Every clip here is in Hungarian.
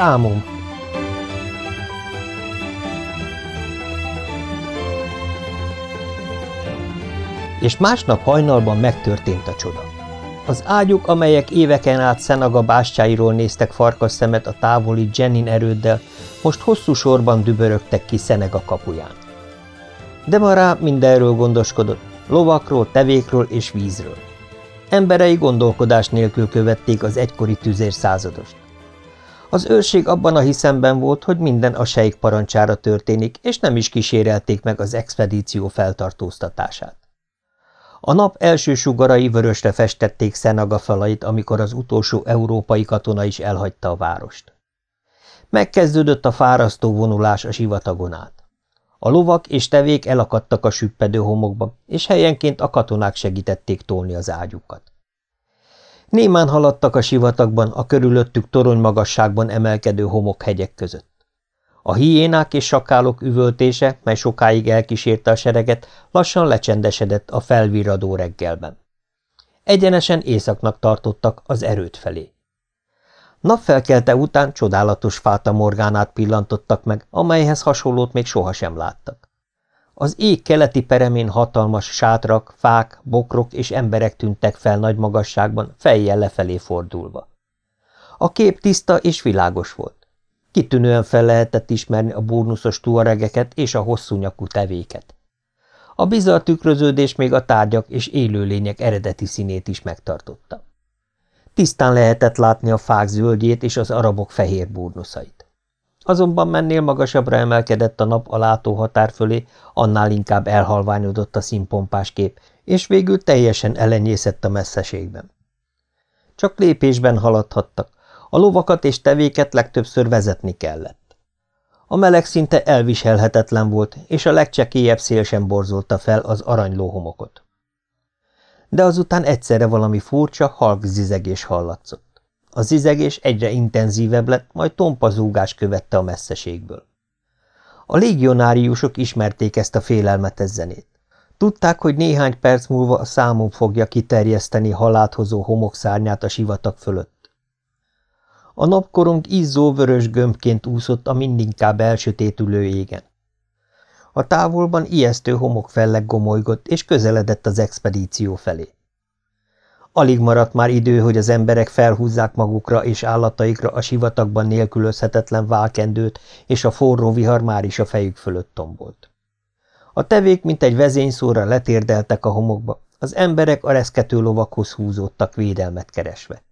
Számom! És másnap hajnalban megtörtént a csoda. Az ágyuk, amelyek éveken át Szenaga bástyáiról néztek farkas szemet a távoli Jenin erőddel, most hosszú sorban dübörögtek ki Szenega kapuján. De Mará mindenről gondoskodott, lovakról, tevékről és vízről. Emberei gondolkodás nélkül követték az egykori tüzér századost. Az őrség abban a hiszemben volt, hogy minden a sejk parancsára történik, és nem is kísérelték meg az expedíció feltartóztatását. A nap első sugarai vörösre festették Szenaga falait, amikor az utolsó európai katona is elhagyta a várost. Megkezdődött a fárasztó vonulás a sivatagon át. A lovak és tevék elakadtak a süppedő homokba, és helyenként a katonák segítették tolni az ágyukat. Némán haladtak a sivatagban a körülöttük torony magasságban emelkedő homokhegyek között. A hiénák és sakálok üvöltése, mely sokáig elkísérte a sereget, lassan lecsendesedett a felvirradó reggelben. Egyenesen északnak tartottak az erőt felé. Napfelkelte után csodálatos fáta morgánát pillantottak meg, amelyhez hasonlót még sohasem láttak. Az ég keleti peremén hatalmas sátrak, fák, bokrok és emberek tűntek fel nagy magasságban, fejjel lefelé fordulva. A kép tiszta és világos volt. Kitűnően fel lehetett ismerni a burnuszos tuaregeket és a hosszú nyakú tevéket. A bizarr tükröződés még a tárgyak és élőlények eredeti színét is megtartotta. Tisztán lehetett látni a fák zöldjét és az arabok fehér burnuszait. Azonban mennél magasabbra emelkedett a nap a látóhatár fölé, annál inkább elhalványodott a színpompás kép, és végül teljesen elenyészett a messzeségben. Csak lépésben haladhattak, a lovakat és tevéket legtöbbször vezetni kellett. A meleg szinte elviselhetetlen volt, és a legcsekélyebb szél sem borzolta fel az aranylóhomokot de azután egyszerre valami furcsa, halk zizegés hallatszott. A zizegés egyre intenzívebb lett, majd tompa zúgás követte a messzeségből. A légionáriusok ismerték ezt a félelmetes zenét. Tudták, hogy néhány perc múlva a számon fogja kiterjeszteni haláthozó homokszárnyát a sivatag fölött. A napkorong izzó vörös gömbként úszott a mindinkább elsötétülő égen. A távolban ijesztő homokfelleg gomolygott, és közeledett az expedíció felé. Alig maradt már idő, hogy az emberek felhúzzák magukra és állataikra a sivatagban nélkülözhetetlen válkendőt, és a forró vihar már is a fejük fölött tombolt. A tevék, mint egy vezényszóra letérdeltek a homokba, az emberek a reszkető lovakhoz húzódtak védelmet keresve.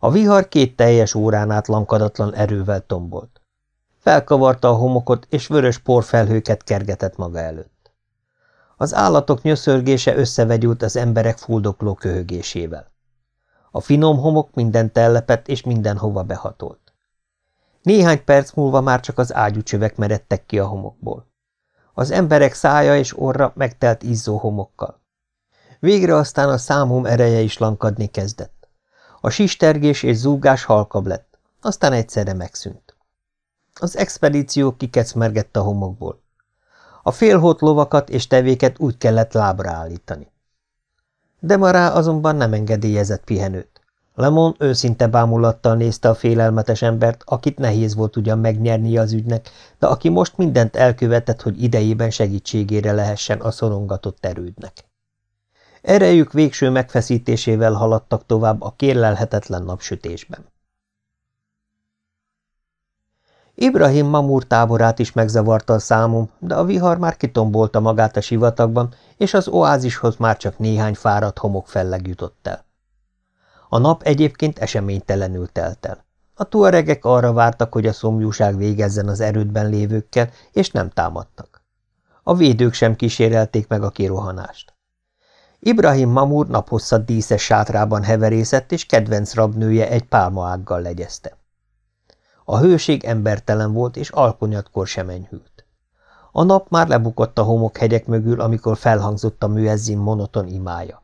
A vihar két teljes órán át lankadatlan erővel tombolt. Felkavarta a homokot, és vörös porfelhőket kergetett maga előtt. Az állatok nyöszörgése összevegyült az emberek fuldokló köhögésével. A finom homok minden tellepett és mindenhova behatolt. Néhány perc múlva már csak az ágyúcsövek meredtek ki a homokból. Az emberek szája és orra megtelt izzó homokkal. Végre aztán a számom ereje is lankadni kezdett. A sistergés és zúgás halkabb lett, aztán egyszerre megszűnt. Az expedíció kikecmergett a homokból. A félhót lovakat és tevéket úgy kellett lábra állítani. De Mará azonban nem engedélyezett pihenőt. Lemon őszinte bámulattal nézte a félelmetes embert, akit nehéz volt ugyan megnyernie az ügynek, de aki most mindent elkövetett, hogy idejében segítségére lehessen a szorongatott erődnek. Erejük végső megfeszítésével haladtak tovább a kérlelhetetlen napsütésben. Ibrahim Mamur táborát is megzavarta a számom, de a vihar már kitombolta magát a sivatagban, és az oázishoz már csak néhány fáradt homok felleg jutott el. A nap egyébként eseménytelenül telt el. A tuaregek arra vártak, hogy a szomjúság végezzen az erődben lévőkkel, és nem támadtak. A védők sem kísérelték meg a kirohanást. Ibrahim Mamur naphosszat díszes sátrában heverészett, és kedvenc rabnője egy pálmaággal legyezte. A hőség embertelen volt, és alkonyatkor sem enyhült. A nap már lebukott a homokhegyek mögül, amikor felhangzott a műezzin monoton imája.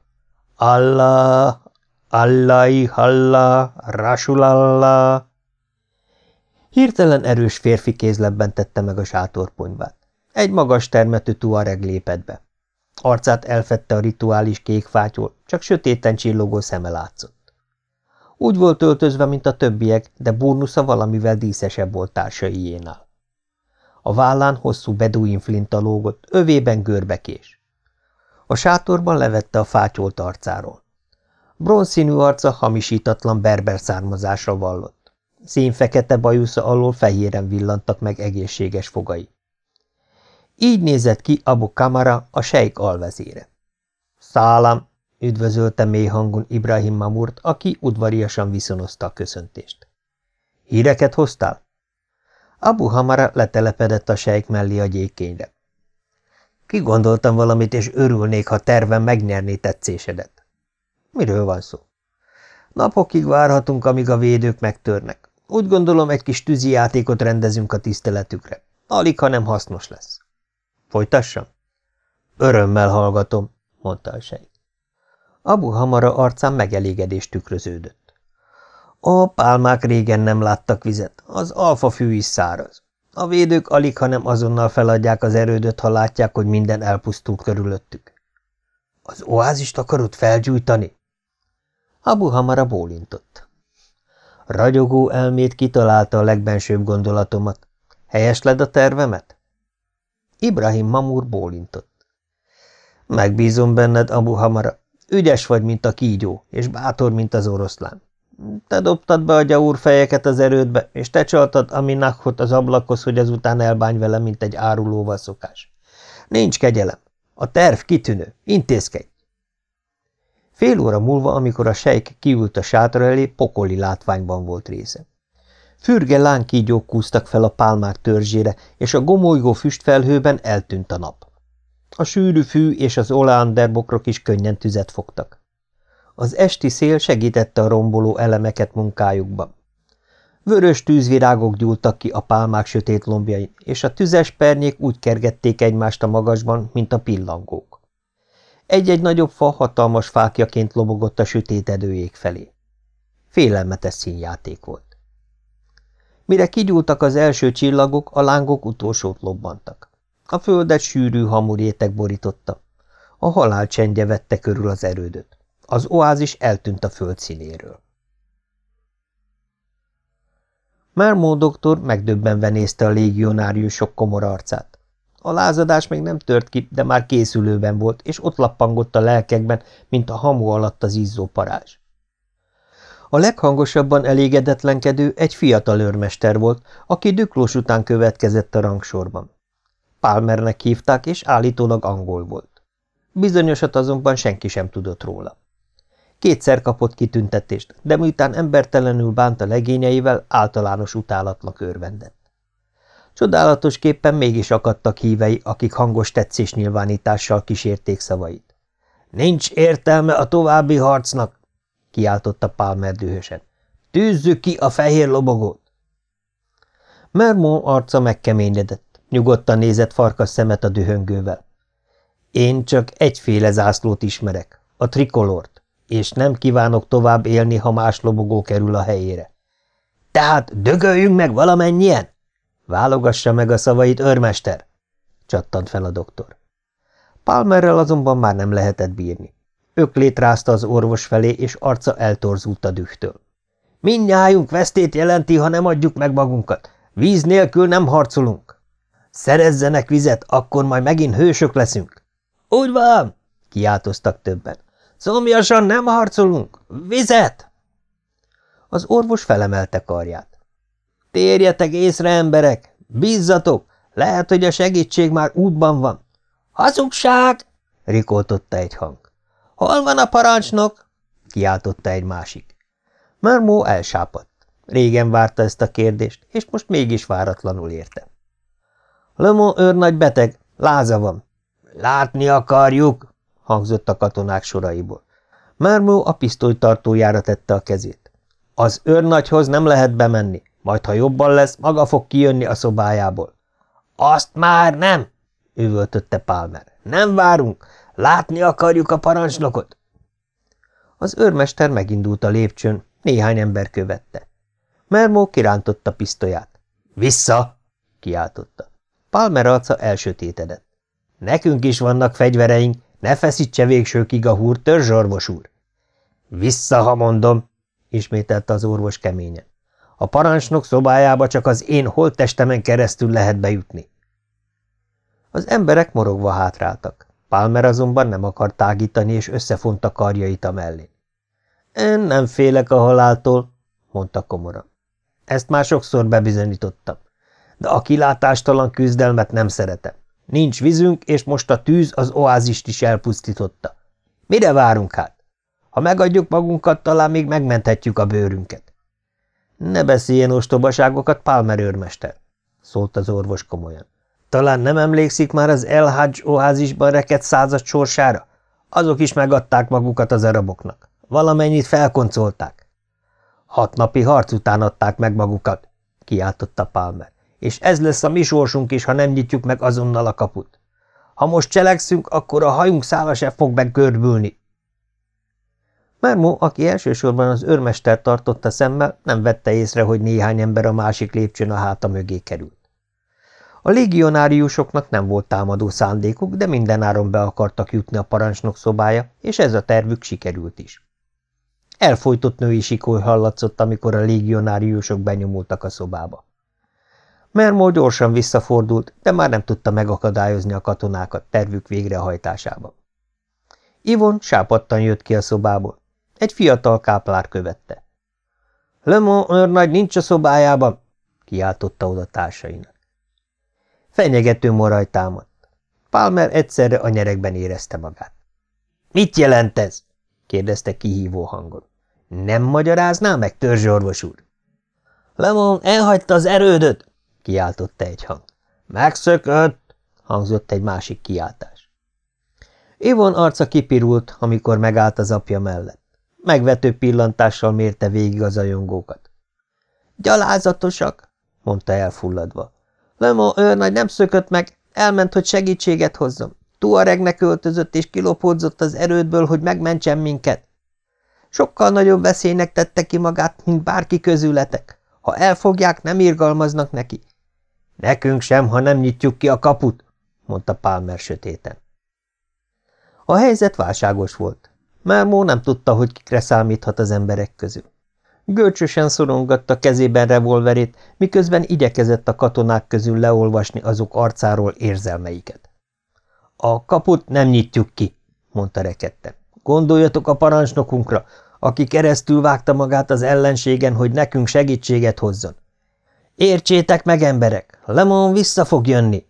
Allah, Allahi halla, Rasulallah. Hirtelen erős férfi kézlebben tette meg a sátorponyvát. Egy magas termetű tuareg lépett be. Arcát elfette a rituális kék fátyol, csak sötéten csillogó szeme látszott. Úgy volt öltözve, mint a többiek, de burnusza valamivel díszesebb volt társaiénál. A vállán hosszú beduin flinta lógott, övében görbekés. A sátorban levette a fátyolt arcáról. Bronzszínű arca hamisítatlan berber származásra vallott. Színfekete bajusza alól fehéren villantak meg egészséges fogai. Így nézett ki Abu Kamara, a sejk alvezére. Szállam, üdvözölte mély hangon Ibrahim Mamurt, aki udvariasan viszonozta a köszöntést. Híreket hoztál? Abu Hamara letelepedett a sejk mellé a gyékényre. Kigondoltam valamit, és örülnék, ha terven megnyerné tetszésedet. Miről van szó? Napokig várhatunk, amíg a védők megtörnek. Úgy gondolom, egy kis tűzi játékot rendezünk a tiszteletükre. Alig, ha nem hasznos lesz. Folytassam? Örömmel hallgatom, mondta a sejk. Abu Hamara arcán megelégedés tükröződött. A pálmák régen nem láttak vizet, az alfa fű is száraz. A védők alig, hanem azonnal feladják az erődöt, ha látják, hogy minden elpusztult körülöttük. Az oázist akarod felgyújtani? Abu Hamara bólintott. Ragyogó elmét kitalálta a legbensőbb gondolatomat. Helyesled a tervemet? Ibrahim Mamur bólintott. Megbízom benned, Abu Hamara. Ügyes vagy, mint a kígyó, és bátor, mint az oroszlán. Te dobtad be a gyaúr fejeket az erődbe, és te csaltad Nakhot az ablakhoz, hogy azután elbány vele, mint egy árulóval szokás. Nincs kegyelem. A terv kitűnő. Intézkedj! Fél óra múlva, amikor a sejk kiült a sátra elé, pokoli látványban volt része. Fürge lánkígyók kúztak fel a pálmák törzsére, és a gomolygó füstfelhőben eltűnt a nap. A sűrű fű és az oleanderbokrok is könnyen tüzet fogtak. Az esti szél segítette a romboló elemeket munkájukban. Vörös tűzvirágok gyúltak ki a pálmák sötét lombjain, és a tüzes pernyék úgy kergették egymást a magasban, mint a pillangók. Egy-egy nagyobb fa hatalmas fákjaként lobogott a sötétedő ég felé. Félelmetes színjáték volt. Mire kigyúltak az első csillagok, a lángok utolsót lobbantak. A földet sűrű hamurétek borította. A halál csendje vette körül az erődöt. Az oázis eltűnt a föld színéről. Mármó doktor megdöbbenve nézte a légionáriusok komor arcát. A lázadás még nem tört ki, de már készülőben volt, és ott lappangott a lelkekben, mint a hamu alatt az izzó parázs. A leghangosabban elégedetlenkedő egy fiatal őrmester volt, aki Düklós után következett a rangsorban. Palmernek hívták, és állítólag angol volt. Bizonyosat azonban senki sem tudott róla. Kétszer kapott kitüntetést, de miután embertelenül bánt a legényeivel, általános utálatnak örvendett. Csodálatosképpen mégis akadtak hívei, akik hangos tetszésnyilvánítással kísérték szavait. – Nincs értelme a további harcnak! – kiáltotta Palmer dühösen. – Tűzzük ki a fehér lobogót! Mermon arca megkeményedett. Nyugodtan nézett farkas szemet a dühöngővel. Én csak egyféle zászlót ismerek, a trikolort, és nem kívánok tovább élni, ha más lobogó kerül a helyére. Tehát dögöljünk meg valamennyien? Válogassa meg a szavait, őrmester! csattant fel a doktor. Palmerrel azonban már nem lehetett bírni. Öklét rázta az orvos felé, és arca eltorzult a dühtől. Mindnyájunk vesztét jelenti, ha nem adjuk meg magunkat. Víz nélkül nem harcolunk. Szerezzenek vizet, akkor majd megint hősök leszünk. Úgy van, kiáltoztak többen. Szomjasan nem harcolunk. Vizet! Az orvos felemelte karját. Térjetek észre, emberek! Bízzatok! Lehet, hogy a segítség már útban van. Hazugság! rikoltotta egy hang. Hol van a parancsnok? kiáltotta egy másik. Mermó elsápadt. Régen várta ezt a kérdést, és most mégis váratlanul érte. Lemon őrnagy beteg, láza van. Látni akarjuk, hangzott a katonák soraiból. Mármó a pisztolytartójára tette a kezét. Az őrnagyhoz nem lehet bemenni, majd ha jobban lesz, maga fog kijönni a szobájából. Azt már nem, üvöltötte Palmer. Nem várunk, látni akarjuk a parancsnokot. Az őrmester megindult a lépcsőn, néhány ember követte. Mermó kirántotta pisztolyát. Vissza! kiáltotta. Palmer arca elsötétedett. Nekünk is vannak fegyvereink, ne feszítse végsőkig a húr, törzsorvos úr. Vissza, ha mondom, ismételte az orvos keményen. A parancsnok szobájába csak az én holttestemen keresztül lehet bejutni. Az emberek morogva hátráltak. Palmer azonban nem akart tágítani, és összefonta karjait a mellén. Én nem félek a haláltól, mondta komoran. Ezt már sokszor bebizonyítottam. De a kilátástalan küzdelmet nem szeretem. Nincs vízünk, és most a tűz az oázist is elpusztította. Mire várunk hát? Ha megadjuk magunkat, talán még megmenthetjük a bőrünket. Ne beszéljen ostobaságokat, Palmer őrmester, szólt az orvos komolyan. Talán nem emlékszik már az El Hajj oázisban rekett század sorsára? Azok is megadták magukat az araboknak. Valamennyit felkoncolták. Hat napi harc után adták meg magukat, kiáltotta Palmer. És ez lesz a mi sorsunk is, ha nem nyitjuk meg azonnal a kaput. Ha most cselekszünk, akkor a hajunk szála se fog megkörbülni. Mermo, aki elsősorban az őrmester tartotta szemmel, nem vette észre, hogy néhány ember a másik lépcsőn a háta mögé került. A légionáriusoknak nem volt támadó szándékuk, de mindenáron be akartak jutni a parancsnok szobája, és ez a tervük sikerült is. Elfolytott női sikoly hallatszott, amikor a légionáriusok benyomultak a szobába. Mermó gyorsan visszafordult, de már nem tudta megakadályozni a katonákat tervük végrehajtásában. Ivon sápadtan jött ki a szobából. Egy fiatal káplár követte. – Lemon őrnagy nincs a szobájában! – kiáltotta oda társainak. Fenyegető moraj támadt. Palmer egyszerre a nyerekben érezte magát. – Mit jelent ez? – kérdezte kihívó hangon. – Nem magyarázná meg, törzsorvos úr? – Lemon elhagyta az erődöt! – kiáltotta egy hang. – Megszökött! – hangzott egy másik kiáltás. Ivon arca kipirult, amikor megállt az apja mellett. Megvető pillantással mérte végig az ajongókat. – Gyalázatosak! – mondta elfulladva. – Lemo őrnagy nem szökött meg, elment, hogy segítséget hozzon. Tuaregnek öltözött és kilopódzott az erődből, hogy megmentsen minket. Sokkal nagyobb veszélynek tette ki magát, mint bárki közületek. Ha elfogják, nem irgalmaznak neki. Nekünk sem, ha nem nyitjuk ki a kaput, mondta Palmer sötéten. A helyzet válságos volt. Mármó nem tudta, hogy kikre számíthat az emberek közül. Görcsösen szorongatta kezében revolverét, miközben igyekezett a katonák közül leolvasni azok arcáról érzelmeiket. A kaput nem nyitjuk ki, mondta rekedten. Gondoljatok a parancsnokunkra, aki keresztül vágta magát az ellenségen, hogy nekünk segítséget hozzon. Értsétek meg, emberek, Lemon vissza fog jönni.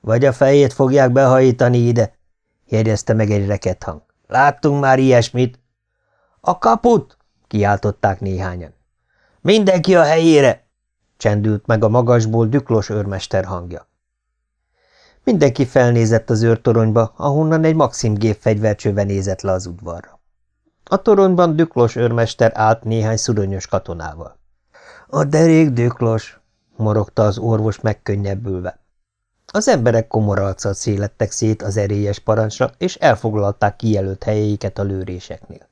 Vagy a fejét fogják behajítani ide, jegyezte meg egy rekett hang. Láttunk már ilyesmit. A kaput! kiáltották néhányan. Mindenki a helyére! csendült meg a magasból düklos őrmester hangja. Mindenki felnézett az őrtoronyba, ahonnan egy Maxim gépfegyvercsőve nézett le az udvarra. A toronyban düklos őrmester állt néhány szuronyos katonával. – A derék düklos! – morogta az orvos megkönnyebbülve. Az emberek komoralccal szélettek szét az erélyes parancsra, és elfoglalták kijelölt helyeiket a lőréseknél.